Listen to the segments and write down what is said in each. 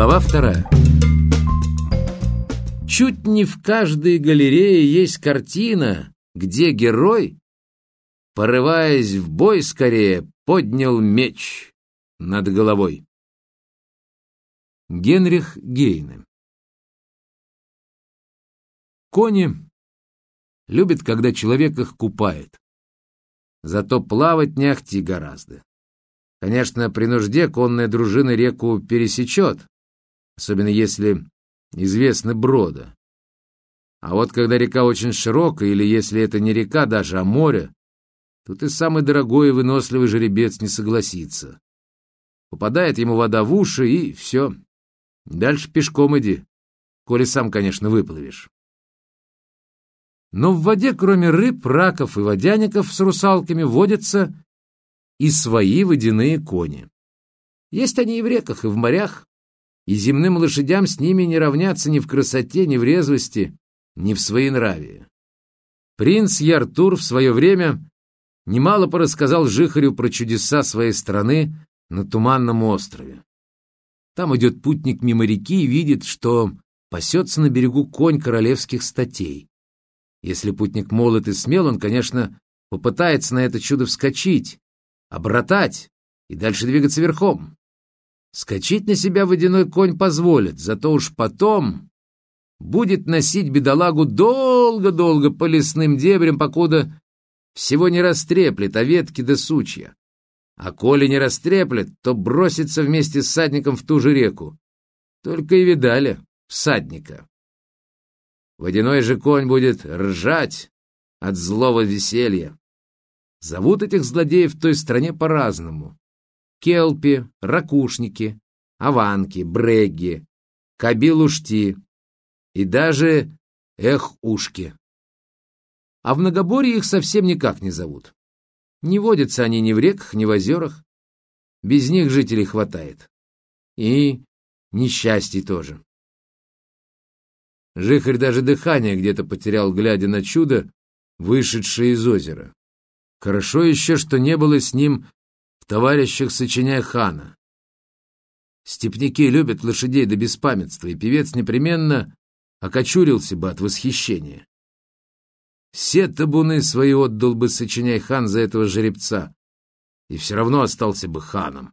Глава вторая. Чуть не в каждой галерее есть картина, где герой, порываясь в бой скорее, поднял меч над головой. Генрих Гейне Кони любят, когда человек их купает. Зато плавать не ахти гораздо. Конечно, при нужде конная дружина реку пересечет, особенно если известны брода. А вот когда река очень широкая, или если это не река даже, а море, тут и самый дорогой и выносливый жеребец не согласится. Попадает ему вода в уши, и все. Дальше пешком иди, коли сам, конечно, выплывешь. Но в воде, кроме рыб, раков и водяников с русалками, водятся и свои водяные кони. Есть они и в реках, и в морях, и земным лошадям с ними не равняться ни в красоте, ни в резвости, ни в своенравии. Принц Яртур в свое время немало порассказал Жихарю про чудеса своей страны на Туманном острове. Там идет путник мимо реки и видит, что пасется на берегу конь королевских статей. Если путник молод и смел, он, конечно, попытается на это чудо вскочить, обратать и дальше двигаться верхом. Скочить на себя водяной конь позволит, зато уж потом будет носить бедолагу долго-долго по лесным дебрям, покуда всего не растреплет, а ветки да сучья. А коли не растреплет, то бросится вместе с садником в ту же реку. Только и видали всадника. Водяной же конь будет ржать от злого веселья. Зовут этих злодеев в той стране по-разному. Келпи, ракушники, аванки, брегги, кабилушти и даже эхушки. А в многоборье их совсем никак не зовут. Не водятся они ни в реках, ни в озерах. Без них жителей хватает. И несчастье тоже. Жихарь даже дыхание где-то потерял, глядя на чудо, вышедшее из озера. Хорошо еще, что не было с ним товарищах сочиняя хана. Степняки любят лошадей до беспамятства, и певец непременно окочурился бы от восхищения. Все табуны свои отдал бы сочиняй хан за этого жеребца, и все равно остался бы ханом.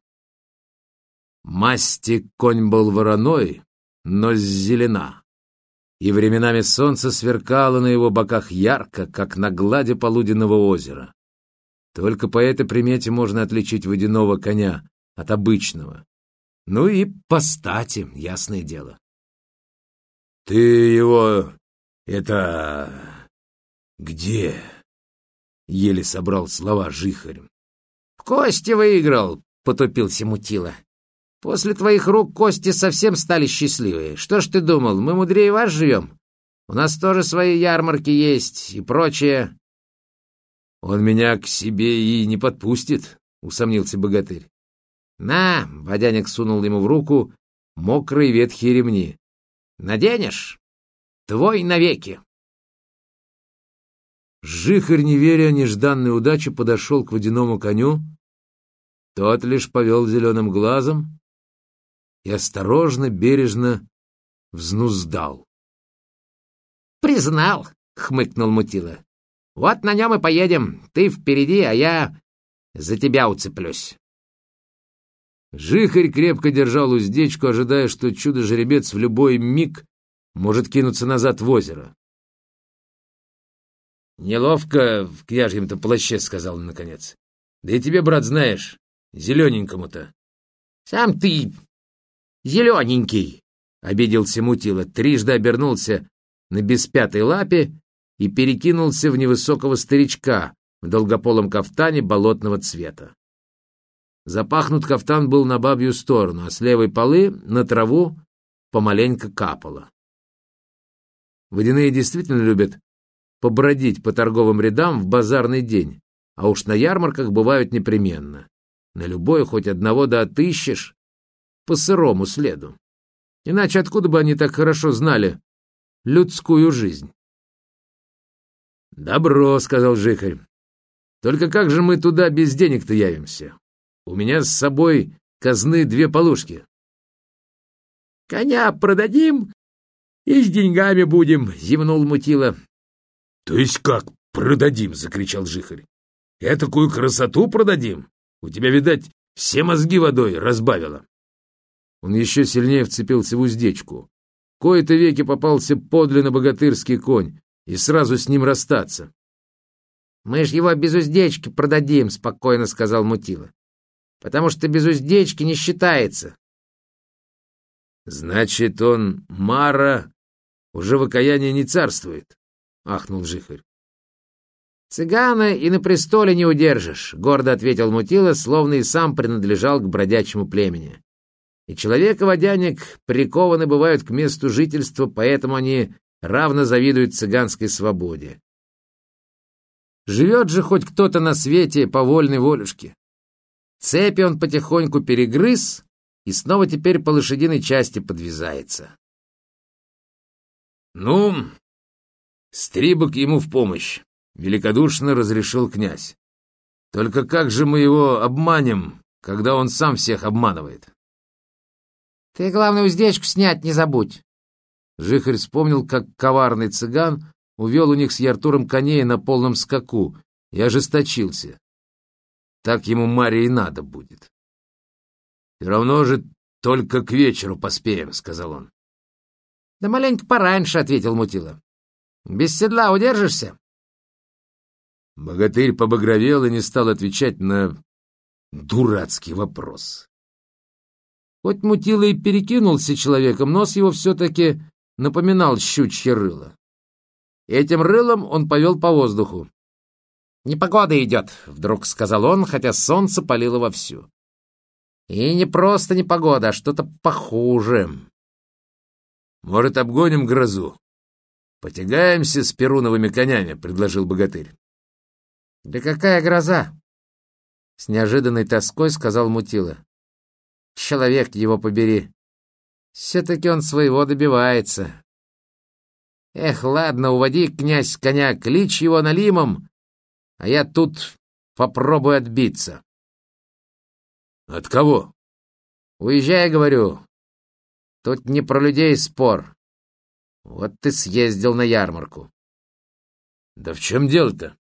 Масти конь был вороной, но зелена и временами солнце сверкало на его боках ярко, как на глади полуденного озера. Только по этой примете можно отличить водяного коня от обычного. Ну и по стати, ясное дело. — Ты его... это... где? — еле собрал слова жихарем. — В кости выиграл, — потупился Мутила. После твоих рук кости совсем стали счастливые. Что ж ты думал, мы мудрее вас живем? У нас тоже свои ярмарки есть и прочее. Он меня к себе и не подпустит, усомнился богатырь. На, водяник сунул ему в руку мокрые ветхие ремни. Наденешь? Твой навеки. Жихарь, не веря нежданной удаче, подошел к водяному коню. Тот лишь повел зеленым глазом, и осторожно, бережно взнуздал. «Признал!» — хмыкнул Мутила. «Вот на нем и поедем. Ты впереди, а я за тебя уцеплюсь». Жихарь крепко держал уздечку, ожидая, что чудо-жеребец в любой миг может кинуться назад в озеро. «Неловко в княжьем-то плаще», — сказал он наконец. «Да и тебе, брат, знаешь, зелененькому-то». «Сам ты Зелененький!» — обиделся Мутила, трижды обернулся на беспятой лапе и перекинулся в невысокого старичка в долгополом кафтане болотного цвета. Запахнут кафтан был на бабью сторону, а с левой полы на траву помаленько капало. Водяные действительно любят побродить по торговым рядам в базарный день, а уж на ярмарках бывают непременно. На любой хоть одного да отыщешь, по сырому следу. Иначе откуда бы они так хорошо знали людскую жизнь? «Добро», — сказал Жихарь. «Только как же мы туда без денег-то явимся? У меня с собой казны две полушки». Коня продадим и с деньгами будем, — зевнул Мутила. — То есть как продадим? — закричал Жихарь. — Этакую красоту продадим? У тебя, видать, все мозги водой разбавило. Он еще сильнее вцепился в уздечку. Кое-то веки попался подлинно богатырский конь, и сразу с ним расстаться. — Мы ж его без уздечки продадим, — спокойно сказал Мутила. — Потому что без уздечки не считается. — Значит, он, Мара, уже в окаянии не царствует, — ахнул Жихарь. — Цыгана и на престоле не удержишь, — гордо ответил Мутила, словно и сам принадлежал к бродячему племени. И человек и водяник прикованы бывают к месту жительства, поэтому они равно завидуют цыганской свободе. Живет же хоть кто-то на свете по вольной волюшке. Цепи он потихоньку перегрыз и снова теперь по лошадиной части подвязается. «Ну, стрибок ему в помощь», — великодушно разрешил князь. «Только как же мы его обманем, когда он сам всех обманывает?» «Ты, главное, уздечку снять не забудь», Жихарь вспомнил, как коварный цыган увел у них с Яртуром коней на полном скаку и ожесточился. Так ему Марии и надо будет. «Все равно же только к вечеру поспеем», — сказал он. «Да маленько пораньше», — ответил Мутила. «Без седла удержишься?» Богатырь побагровел и не стал отвечать на дурацкий вопрос. Хоть Мутила и перекинулся человеком, нос его все-таки напоминал щучье рыло. Этим рылом он повел по воздуху. «Непогода идет», — вдруг сказал он, хотя солнце палило вовсю. «И не просто непогода, а что-то похуже». «Может, обгоним грозу? Потягаемся с перуновыми конями», — предложил богатырь. «Да какая гроза?» — с неожиданной тоской сказал Мутила. «Человек его побери. Все-таки он своего добивается. Эх, ладно, уводи, князь, коня, клич его налимом, а я тут попробую отбиться. От кого? Уезжай, говорю. Тут не про людей спор. Вот ты съездил на ярмарку. Да в чем дело-то?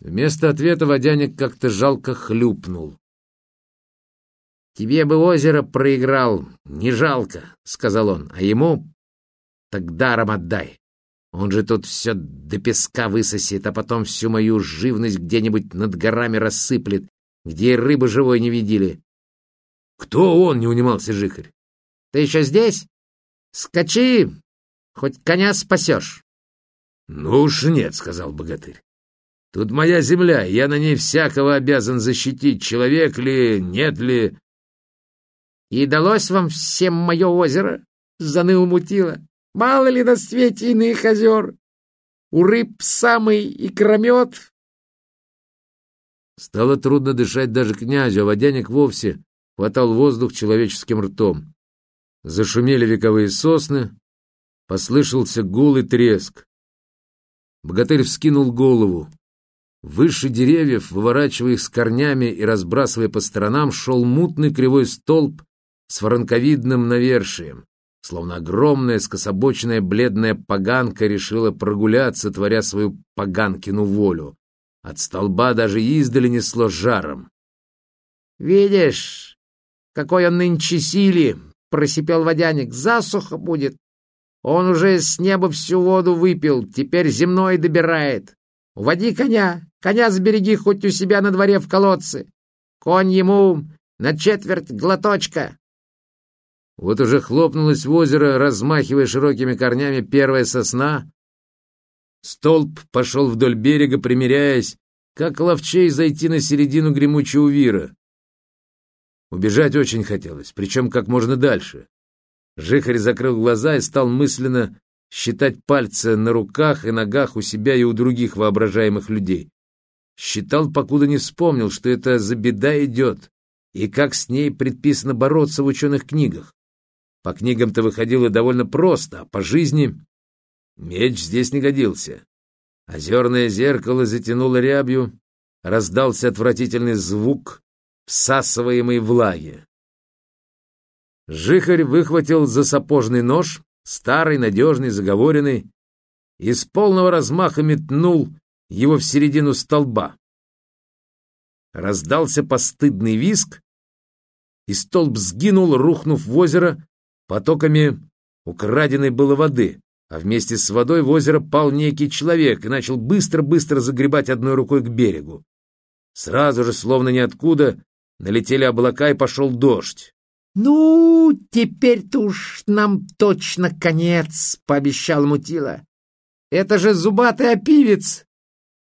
Вместо ответа водяник как-то жалко хлюпнул. «Тебе бы озеро проиграл, не жалко», — сказал он, — «а ему так даром отдай. Он же тут все до песка высосет, а потом всю мою живность где-нибудь над горами рассыплет, где и рыбы живой не видели». «Кто он?» — не унимался Жихарь. «Ты еще здесь? Скачи, хоть коня спасешь». «Ну уж нет», — сказал богатырь. «Тут моя земля, я на ней всякого обязан защитить, человек ли, нет ли, и далось вам всем мое озеро? Заныл мутила. Мало ли на свете иных озер? У рыб самый икромет. Стало трудно дышать даже князю, а водяник вовсе хватал воздух человеческим ртом. Зашумели вековые сосны, послышался гул и треск. Богатырь вскинул голову. Выше деревьев, выворачивая их с корнями и разбрасывая по сторонам, шел мутный кривой столб с воронковидным навершием. Словно огромная скособоченная бледная поганка решила прогуляться, творя свою поганкину волю. От столба даже издали несло жаром. «Видишь, какой он нынче силе!» — просипел водяник. «Засуха будет! Он уже с неба всю воду выпил, теперь земной добирает. Уводи коня, коня сбереги хоть у себя на дворе в колодце. Конь ему на четверть глоточка. Вот уже хлопнулась в озеро, размахивая широкими корнями первая сосна. Столб пошел вдоль берега, примиряясь, как ловчей зайти на середину гремучего вира. Убежать очень хотелось, причем как можно дальше. Жихарь закрыл глаза и стал мысленно считать пальцы на руках и ногах у себя и у других воображаемых людей. Считал, покуда не вспомнил, что это за беда идет, и как с ней предписано бороться в ученых книгах. По книгам-то выходило довольно просто, а по жизни меч здесь не годился. Озерное зеркало затянуло рябью, раздался отвратительный звук всасываемой влаги. Жихарь выхватил за сапожный нож, старый, надежный, заговоренный, и с полного размаха метнул его в середину столба. Раздался постыдный виск, и столб сгинул, рухнув в озеро потоками украденной было воды, а вместе с водой в озеро пал некий человек и начал быстро-быстро загребать одной рукой к берегу. Сразу же, словно ниоткуда, налетели облака и пошел дождь. «Ну, теперь-то уж нам точно конец», — пообещал Мутила. «Это же зубатый опивец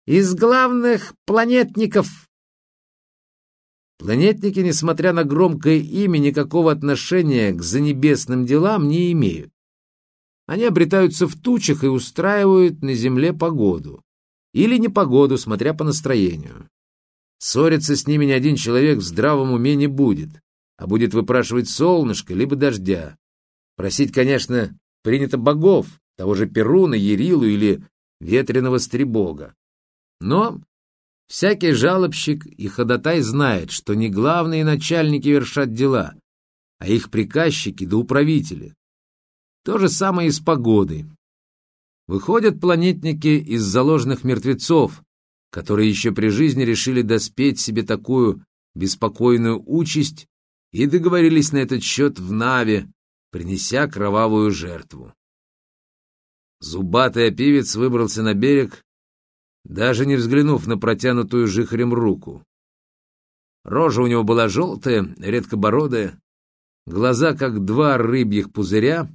из главных планетников». Планетники, несмотря на громкое имя, никакого отношения к занебесным делам не имеют. Они обретаются в тучах и устраивают на Земле погоду. Или непогоду, смотря по настроению. Ссориться с ними ни один человек в здравом уме не будет, а будет выпрашивать солнышко либо дождя. Просить, конечно, принято богов, того же Перуна, Ерилу или ветреного Стребога. Но всякий жалобщик и ходатай знает, что не главные начальники вершат дела, а их приказчики да управители. То же самое и с погодой. Выходят планетники из заложенных мертвецов, которые еще при жизни решили доспеть себе такую беспокойную участь и договорились на этот счет в Наве, принеся кровавую жертву. Зубатый опивец выбрался на берег, даже не взглянув на протянутую жихарем руку. Рожа у него была желтая, редкобородая, глаза как два рыбьих пузыря,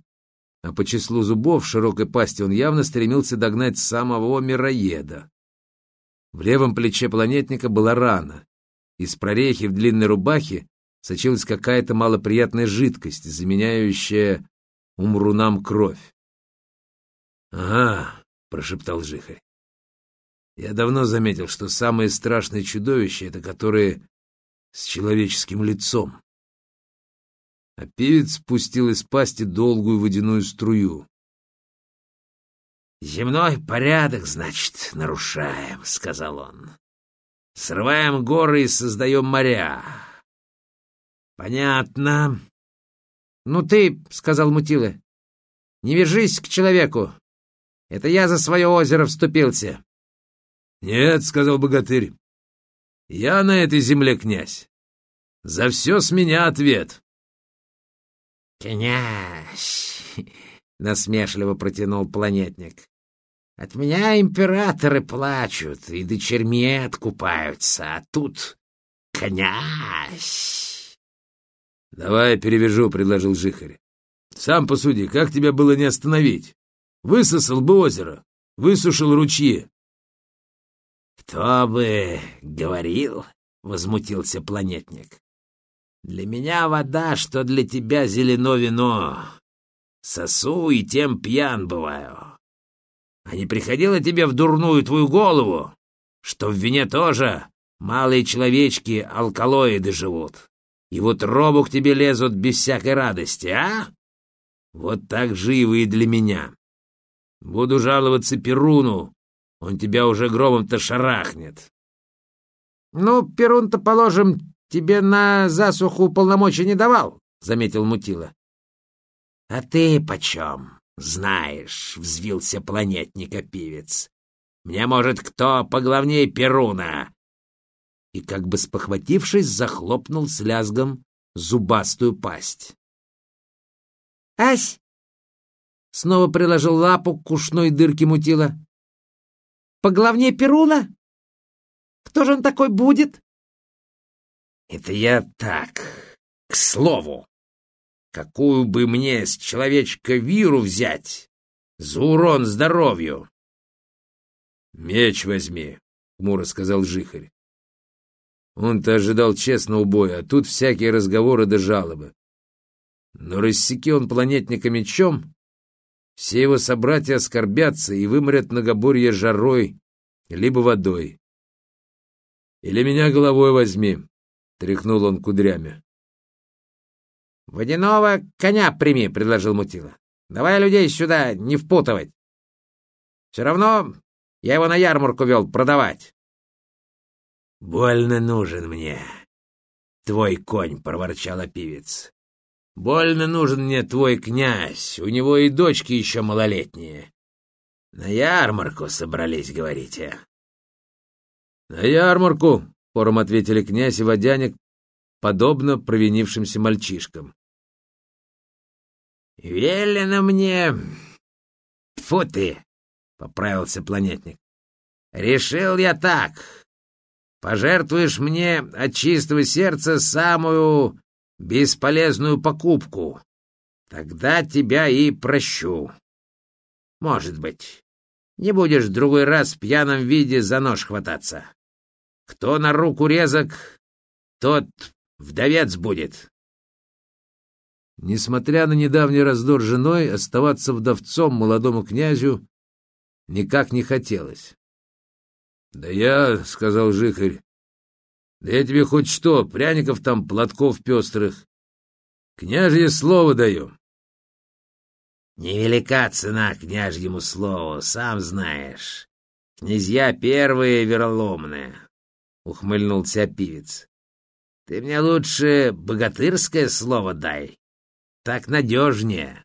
а по числу зубов в широкой пасти он явно стремился догнать самого мироеда. В левом плече планетника была рана. Из прорехи в длинной рубахе сочилась какая-то малоприятная жидкость, заменяющая умрунам кровь. «Ага», — прошептал Жихарь. «Я давно заметил, что самые страшные чудовища — это которые с человеческим лицом». А певец спустил из пасти долгую водяную струю. «Земной порядок, значит, нарушаем», — сказал он. «Срываем горы и создаем моря». «Понятно». «Ну ты», — сказал Мутила, — «не вяжись к человеку. Это я за свое озеро вступился». «Нет», — сказал богатырь, — «я на этой земле князь. За все с меня ответ». «Князь!» — насмешливо протянул планетник. «От меня императоры плачут и дочерьми откупаются, а тут князь!» «Давай перевяжу», — предложил Жихарь. «Сам посуди, как тебя было не остановить? Высосал бы озеро, высушил ручьи». «Кто бы говорил?» — возмутился планетник. «Для меня вода, что для тебя зелено вино. Сосу и тем пьян бываю. А не приходило тебе в дурную твою голову, что в вине тоже малые человечки алкалоиды живут, и вот робу к тебе лезут без всякой радости, а? Вот так живы и для меня. Буду жаловаться Перуну, он тебя уже громом-то шарахнет. — Ну, Перун-то, положим, тебе на засуху полномочий не давал, — заметил Мутила. — А ты почем? знаешь, — взвился планетник-опивец. — Мне, может, кто поглавнее Перуна? И, как бы спохватившись, захлопнул с лязгом зубастую пасть. — Ась! — снова приложил лапу к ушной дырке мутила. — Поглавнее Перуна? Кто же он такой будет? — Это я так, к слову, Какую бы мне с человечка виру взять за урон здоровью? — Меч возьми, — хмуро сказал Жихарь. Он-то ожидал честного боя, а тут всякие разговоры да жалобы. Но рассеки он планетника мечом, все его собратья оскорбятся и выморят многоборье жарой либо водой. «Или меня головой возьми», — тряхнул он кудрями. — Водяного коня прими, — предложил Мутила. — Давай людей сюда не впутывать. Все равно я его на ярмарку вел продавать. — Больно нужен мне твой конь, — проворчал опивец. Больно нужен мне твой князь, у него и дочки еще малолетние. На ярмарку собрались, говорите?» «На ярмарку», — хором ответили князь и водяник, подобно провинившимся мальчишкам. «Велено мне...» «Фу ты!» — поправился планетник. «Решил я так. Пожертвуешь мне от чистого сердца самую бесполезную покупку. Тогда тебя и прощу. Может быть, не будешь в другой раз в пьяном виде за нож хвататься. Кто на руку резок, тот вдовец будет. Несмотря на недавний раздор с женой, оставаться вдовцом молодому князю никак не хотелось. — Да я, — сказал Жихарь, — да я тебе хоть что, пряников там, платков пестрых. Княжье слово даю. — Невелика цена княжьему слову, сам знаешь. Князья первые вероломные, — ухмыльнулся пивец. — Ты мне лучше богатырское слово дай. Так надежнее.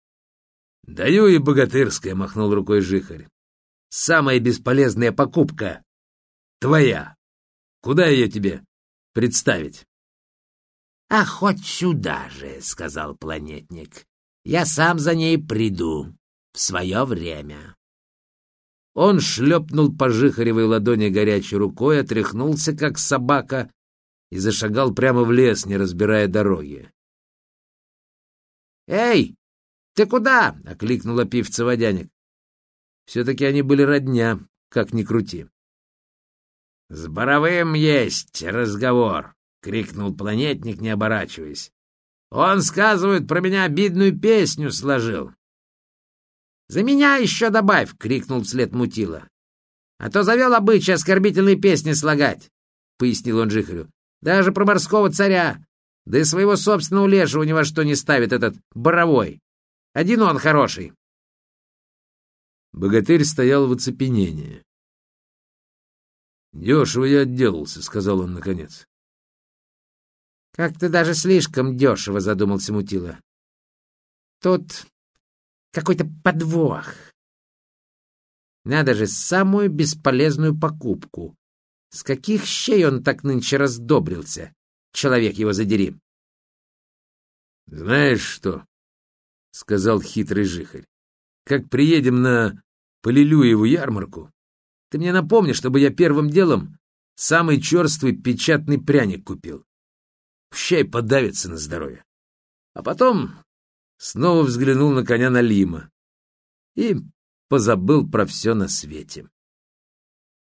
— Даю и богатырское, — махнул рукой Жихарь. — Самая бесполезная покупка твоя. Куда ее тебе представить? — А хоть сюда же, — сказал планетник. — Я сам за ней приду в свое время. Он шлепнул по Жихаревой ладони горячей рукой, отряхнулся, как собака, и зашагал прямо в лес, не разбирая дороги. «Эй, ты куда?» — окликнула пивца водяник. Все-таки они были родня, как ни крути. «С Боровым есть разговор!» — крикнул планетник, не оборачиваясь. «Он, сказывает, про меня обидную песню сложил». «За меня еще добавь!» — крикнул вслед Мутила. «А то завел обычай оскорбительные песни слагать», — пояснил он Жихарю. «Даже про морского царя. Да и своего собственного лешего ни во что не ставит этот Боровой. Один он хороший. Богатырь стоял в оцепенении. «Дешево я отделался», — сказал он наконец. «Как-то даже слишком дешево», — задумался Мутила. «Тут какой-то подвох. Надо же, самую бесполезную покупку. С каких щей он так нынче раздобрился? Человек его задери. «Знаешь что?» — сказал хитрый жихарь. «Как приедем на Полилюеву ярмарку, ты мне напомни, чтобы я первым делом самый черствый печатный пряник купил. Пущай подавится на здоровье. А потом снова взглянул на коня Налима и позабыл про все на свете.